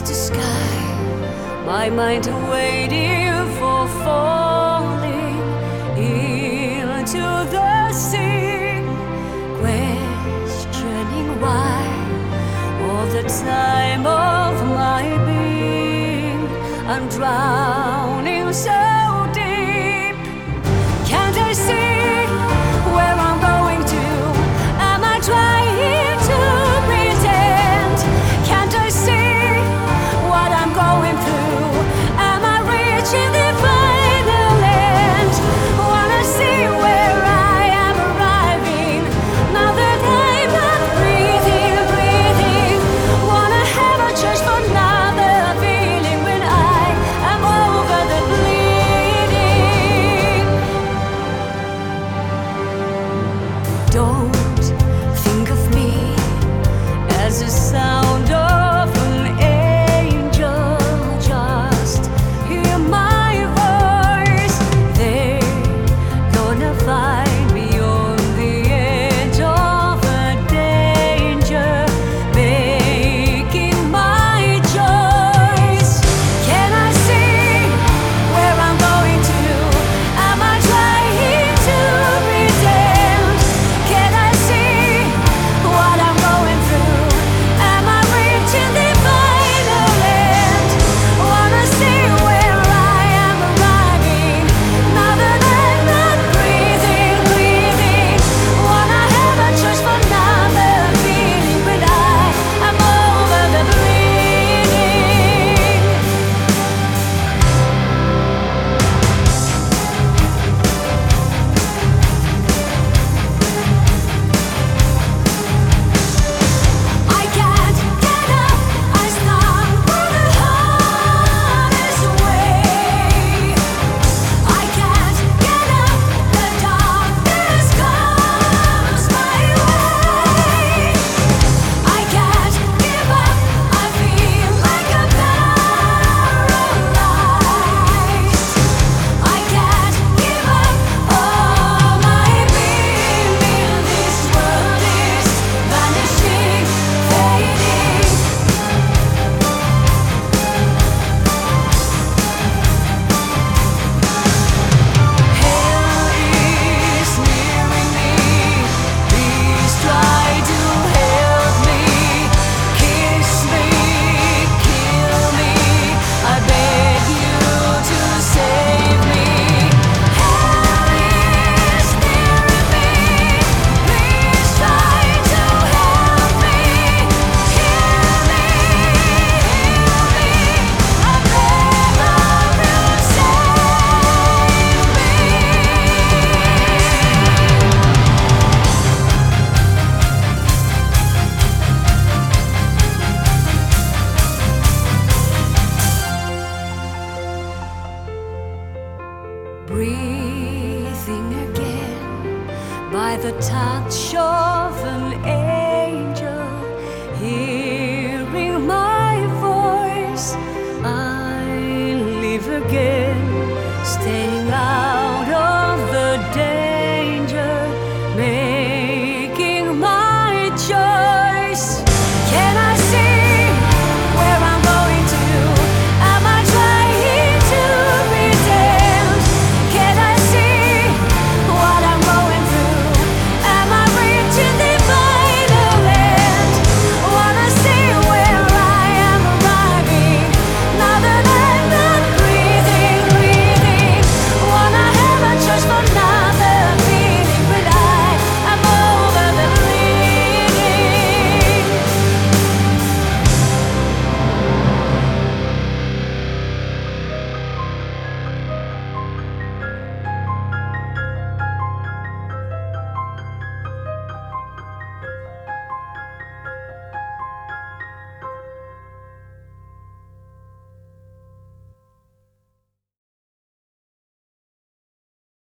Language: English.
eyes to sky, my mind waiting for falling into the sea, questioning why all the time of my being I'm drowning. So by the touch of an air.